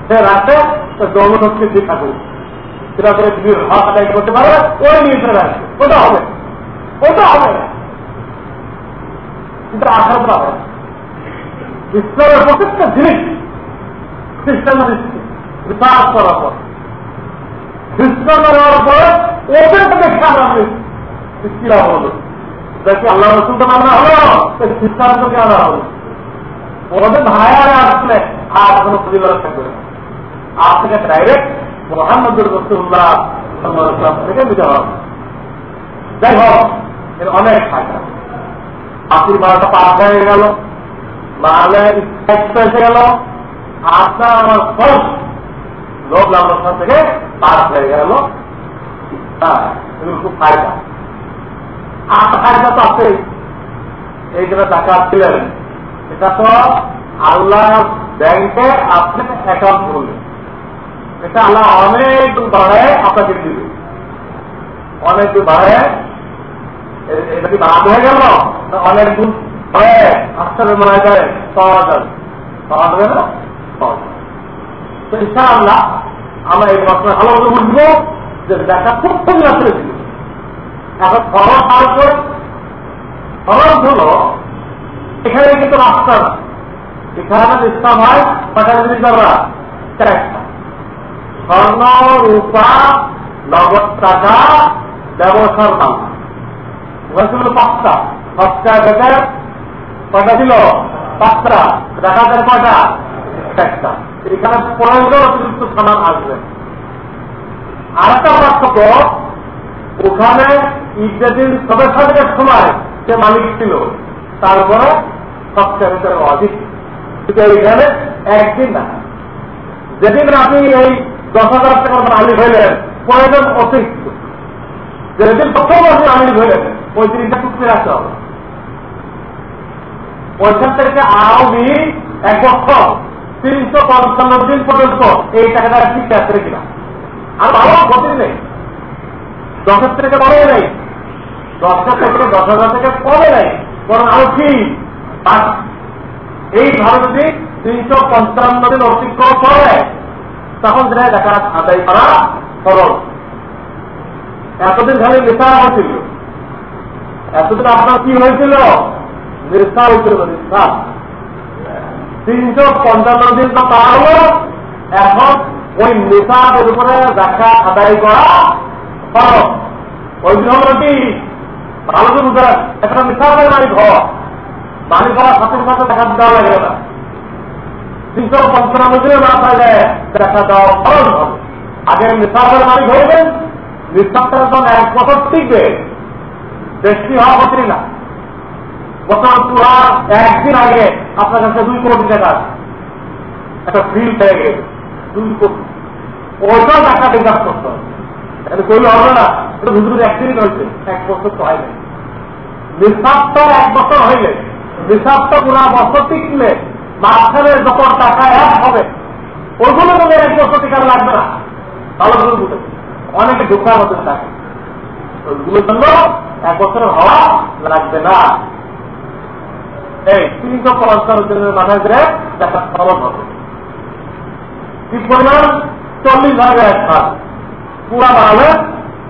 সে রাখে দৌড় শক্তি ঠিক থাকুক সেটা করে বিয়ের হক আদায় করতে পারে ওই নিয়ন্ত্রণে আসবে। ওটা হবে। ওটা হবে। কিন্তু আশা করা হবে। আসলে আর কোনো পরিবার থাকবে না। আজ থেকে ডাইরেক্ট রসুল্লাহ থেকে যাই হোক, এর অনেক ফায়দা। আপনি হয়ে গেল গেল আপনার আমার লোক লালসান থেকে পাঁচ হয়ে গেল। হ্যাঁ খুব ফায়দা। আর ফায়দা তো আছে এই যেটা টাকা ছিলেন এটা তো আল্লাহ ব্যাংকে আপনি অ্যাকাউন্ট করলেন। এটা আল্লাহ অনেক বাড়ায় আপনাকে দিবে অনেক বাড়ায়। এটা কি বাদ হয়ে গেল? অনেক দূর পরে আস্তে মনে যায় পাওয়া যাবে পাওয়া যাবে না? তো ইচ্ছা আল্লাহ আমরা এই বছর ভালো মতো বুঝব যে দেখা খুব খুব আসলে ছিল এখন খরচ করে খরচ হলো, এখানে কিন্তু রাস্তা এখানে ইসলাম হয় জিনিস আমরা চারটা স্বর্ণ রূপা নগদ টাকা ব্যবসার দাম ছিল পাঁচটা পাঁচটা থেকে কয়টা ছিল পাঁচটা দেখাতের কয়টা? একটা। এখানে প্রয়োজন অতিরিক্ত সামান আসবে। আর একটা পার্থক্য, ওখানে সবে সাদের সময় যে মালিক ছিল। তারপরে সবচেয়ে অধিক। এখানে একদিন না। যেদিন আপনি এই দশ হাজার টাকার মালিক হইলেন প্রয়োজন অতিরিক্ত। যেদিন প্রথম আপনি মালিক হইলেন ওই জিনিসটা টুকরে রাখতে হবে ওইখান থেকে দিন এক বছর তিনশো পঞ্চান্ন দিন পর্যন্ত এই টাকাটা ঠিক আছে কিনা। আর ভালো ক্ষতি নেই। দশের থেকে বড় নেই। দশটা থেকে দশ হাজার থেকে কমে নেই, বরং আরও কি এইভাবে যদি তিনশো পঞ্চান্ন দিন অতিক্রম করে তখন সেটা দেখা আদায় করা সরল। এতদিন খালি নেশা হয়েছিল। এতদিন আপনার কি হয়েছিল? নেশা হয়েছিল নেশা তিনশো পঞ্চান্ন দিন তো পার এখন ওই নেশাদের উপরে দেখা আদায় করা সরল। ওই দিন হলো কি? ভালো করে বুঝলেন একটা নেশাদের মালিক হওয়া মালিক হওয়ার সাথে সাথে দেখা দেওয়া লাগে না। তিনশো পঞ্চান্ন দিনে না পাইলে দেখা দেওয়া খরচ হবে। আগে নিঃশ্বাসের মালিক হইবেন নিঃশ্বাসের যখন এক বছর টিকবে। বেশি হওয়া হচ্ছে না। বছর পুরা একদিন আগে আপনার কাছে দুই কোটি টাকা একটা বিল পেয়ে গেছে, দুই কোটি। ওইটাও টাকা বিকাশ করতে হবে। করলে হবে না, এটা ভিতরে একদিনই রয়েছে এক বছর তো হয় নাই নিঃশ্বাসটা এক বছর হইলে নিঃশ্বাসটা পুরা বছর টিকলে মাঝখানে যখন টাকা এক হবে, ওইগুলো তোমার এক বছর টিকা লাগবে না। বুঝে। অনেকে ঢোকার মতো থাকে। ওইগুলোর জন্য এক বছরের হওয়া লাগবে না। এই তিনশো পঞ্চান্ন দিনের মাথায় ধরে দেখা খরচ হবে। কি পরিমাণ? চল্লিশ ভাগের এক কাজ পুরা বাড়ালে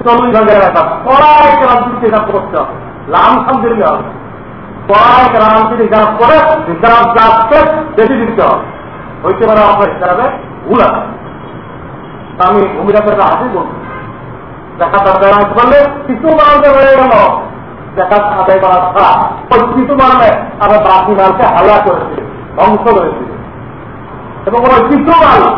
চল্লিশ ভাগের এক কাজ কড়াই ক্রান্তি হিসাব করতে হবে। লাম সাম দিলে হবে। ক্রান্তি হিসাব করে আমি ভূমিকা থেকে হাসি বলছি দেখা দরকার করলে কিছু মানুষের গেল। দেখা আদায় করা ছাড়া ওই কিছু আবার বাকি মালকে হালা করেছে ধ্বংস করেছিল এবং ওই কিছু মাল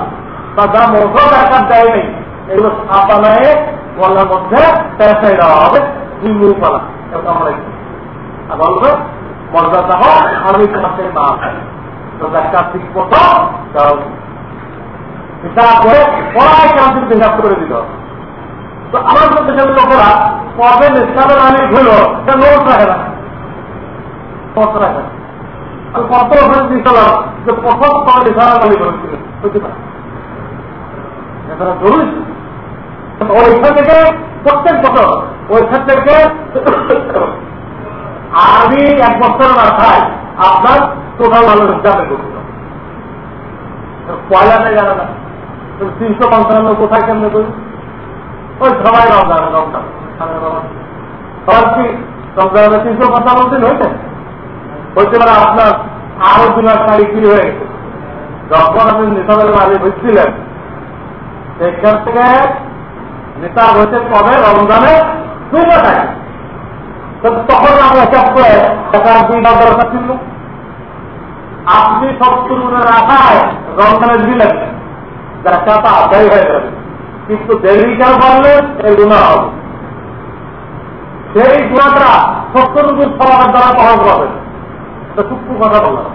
বা যারা মতো দেখার দেয় নেই। এগুলো ছাপা নয় বলার মধ্যে পেশাই দেওয়া হবে দুই মুখপালা এটা আমরা বলবে মর্যাদা হোক আমি কাছে না হিসাব করে দিতে তো আমার কবে সে নোট রাখে না। রাখে না। কত ওখানে যে প্রথম হইতে পারে এছাড়া জরুরি ওইখান থেকে প্রত্যেক বছর ওইখান থেকে আমি এক বছর মাথায় আপনার টোটাল মানুষ হিসাবে করতে পয়লাটা জানে না। তিনশো পঞ্চান্ন কোথায় কেমনে করি? ওই সবাই রমজান রমজান সবার কি রমজানের তিনশো পঞ্চান্ন দিন হয়েছে? হইতে পারে আপনার আরও দু মাস তারিখ কি হয়ে গেছে? যখন আপনি নিসাবের মালিক হচ্ছিলেন সেখান থেকে নেতা হয়েছে কবে? রমজানে দুই মাস আগে। তখন আমরা করে টাকার দুই মাস দরকার ছিল আপনি সত্তর গুণের আশায় রমজানের দিলেন টাকাটা আদায় হয়ে যাবে। কিন্তু দেরি কেন করলে? এই গুণা হবে। সেই গুণাটা সত্তর গুণ সবার দ্বারা পালন করবে সূক্ষ্ম কথা বললাম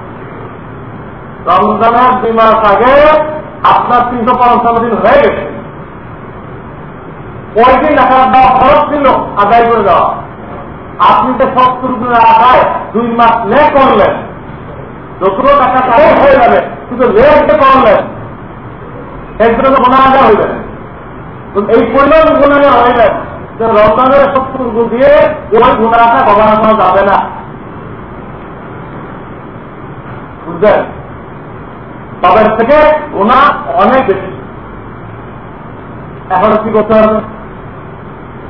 রমজানের দুই মাস আগে আপনার তিনশো পঞ্চান্ন দিন হয়ে গেছে। ওই দিন টাকা দেওয়া খরচ ছিল আদায় করে দেওয়া। আপনি তো সত্তর গুণের আশায় দুই মাস লে করলেন। যতগুলো টাকা তাও হয়ে যাবে, কিন্তু লেনটা করলেন। এর জন্য গুণাগার হয়ে যাবে। এই পরিমাণ গুণাগার হয়ে যাবে যে রমজানের সত্তর গুণ দিয়ে ওই গুণাটা কমানো করা যাবে না। বুঝলেন? তাদের থেকে গুণা অনেক বেশি। এখন কি করতে হবে?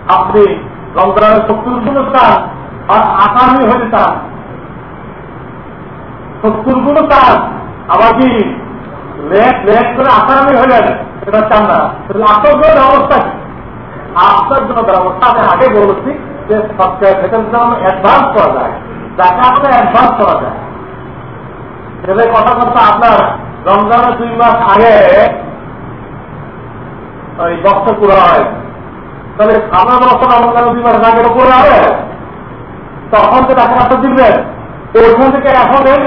আপনি রমজানের সত্তর গুণ চান আর আসামি হয়ে চান সত্তর গুণ চান আবার কি? আসামি হয়ে যাবে এটা চান না। আশ্চর্যের অবস্থা কি? আশ্চর্যজনক অবস্থা, আমি আগে বলেছি যে সবচেয়ে সেখান অ্যাডভান্স করা যায়, যাকে আপনার অ্যাডভান্স করা যায়। সেটাই কথা কথা আপনার রমজানের দুই মাস আগে বক্স হয় তাহলে সামনে বছর রমজানের দুই মাস আগে পুরো হবে তখন তো টাকা রাস্তা দিবেন ওইখান থেকে এখন এই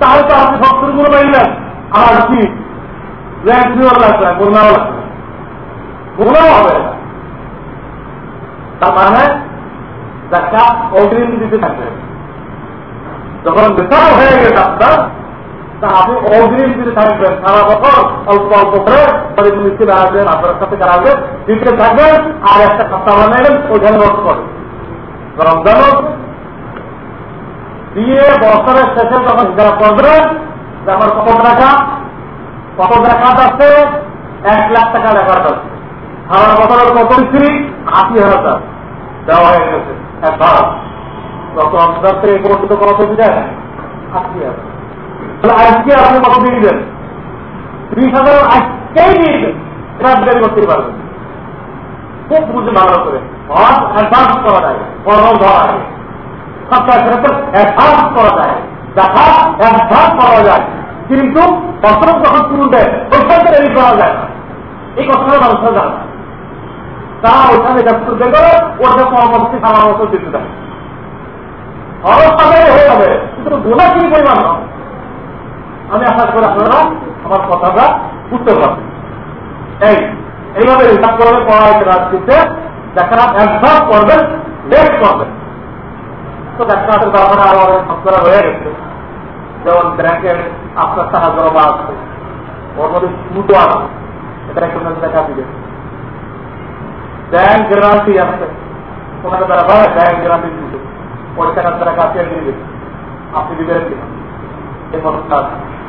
তাহলে তো আপনি সত্তরগুলো পাইলেন আমার কি? তার মানে দেখা দিতে যখন বেতন হয়ে গেছে আপনার তা আপনি অগ্রিম দিতে থাকবেন। সারা বছর অল্প অল্প করে গরিব মিস্ত্রি আসবেন, আপনার সাথে যারা আসবেন দিতে থাকবেন আর একটা খাতা বানাইলেন ওইখানে নোট করে রমজানও দিয়ে বছরের শেষে যখন হিসাব করবেন যে আমার কত টাকা কত টাকা আছে, এক লাখ টাকা লেখার আছে সারা বছরের কত স্ত্রী, আশি হাজার দেওয়া হয়ে গেছে। একবার। গত অন্তর থেকে পর্যন্ত কত দিলেন আশি হাজার। তাহলে আজকে আপনি কত দিয়ে দিবেন? ত্রিশ হাজার আজকেই দিয়ে এটা বিদায় করতে পারবেন খুব বুঝে ভালো করে। কিন্তু বছর যখন শুরু দেয় ওইখান রেডি করা যায় না। এই কথাটা মানুষরা জানে ওইখানে ওটা পরবর্তী দিতে দেয় হয়ে যাবে, কিন্তু গোলা কি পরিমাণ আমি আশা করি আপনারা আমার কথাটা বুঝতে পারবেন। এই, এইভাবে হিসাব করবে পড়াইতে রাজনীতিতে দেখা অ্যাডভান্স করবেন লেট করবেন তো ডাক্তারের ব্যাপারে আরও অনেক সংস্কার হয়ে গেছে। যেমন ব্যাংকের আপনার টাকা জমা আছে ওর মধ্যে সুদও আছে, এটা একটু দেখা দিবে। ব্যাংক গ্যারান্টি আছে তোমাকে তারা হয়, ব্যাংক গ্যারান্টি দিবে। ওই টাকা কাছে দিবে। আপনি দিবেন কিনা? এই আছে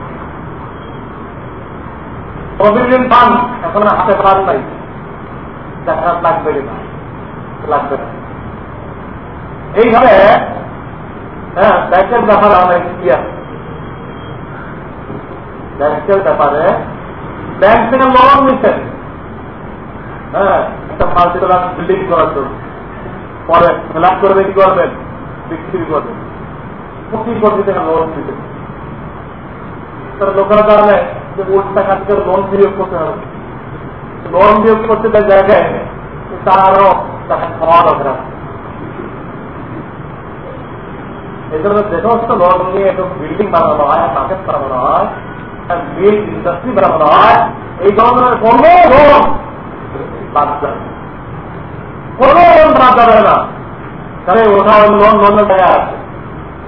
প্রভিডেন্ট ফান্ড, এখন হাতে পান নাই। এইভাবে হ্যাঁ ব্যাংকের ব্যাপারে অনেক ব্যাংকের ব্যাপারে, ব্যাংক থেকে লোন নিচ্ছেন হ্যাঁ একটা বিল্ডিং করার জন্য। পরে ফেলাপ করবে, কি করবেন? বিক্রি করবেন। কোটি কোটি টাকা লোন দিতেন লোকেরা জানে যে ওর টাকা থেকে লোন বিনিয়োগ করতে হবে লোন বিনিয়োগ করতে তার জায়গায় তারও টাকা খাওয়া দরকার এই জন্য সমস্ত লোন নিয়ে একটু বিল্ডিং বানানো হয় মার্কেট বানানো হয় বিল ইন্ডাস্ট্রি বানানো হয়, এই ধরনের কোন লোন বাদ কোন লোন বাদ যাবে না। তাহলে ওটা লোন লোনের জায়গা আছে।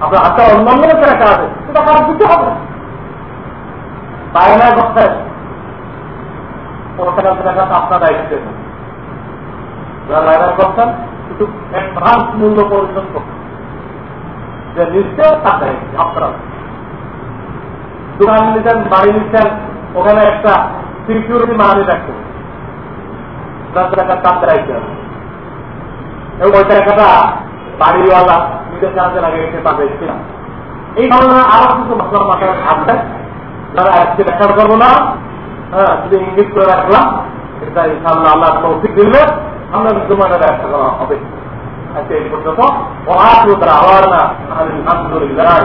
আপনার হাতে অন্যান্য টাকা আছে। সেটা কাজ দিতে হবে? বাইরে বাড়ি নিচ্ছেন ওখানে একটা সিকিউরিটি মারানি রাখতে টাকা তার দায়িত্ব এবং ওই টাকাটা বাড়িওয়ালা নিজের কাজে এই ধরনের আরও কিছু মাথায় আসবে। যারা আজকে দেখা করব না। হ্যাঁ শুধু ইঙ্গিত করে রাখলাম, এটা ইনশাল্লাহ আল্লাহ তৌফিক দিলে আমরা মুসলমানের ব্যবসা করা হবে। আজকে এই পর্যন্ত। ও আজ আবার না আলহামদুলিল্লাহ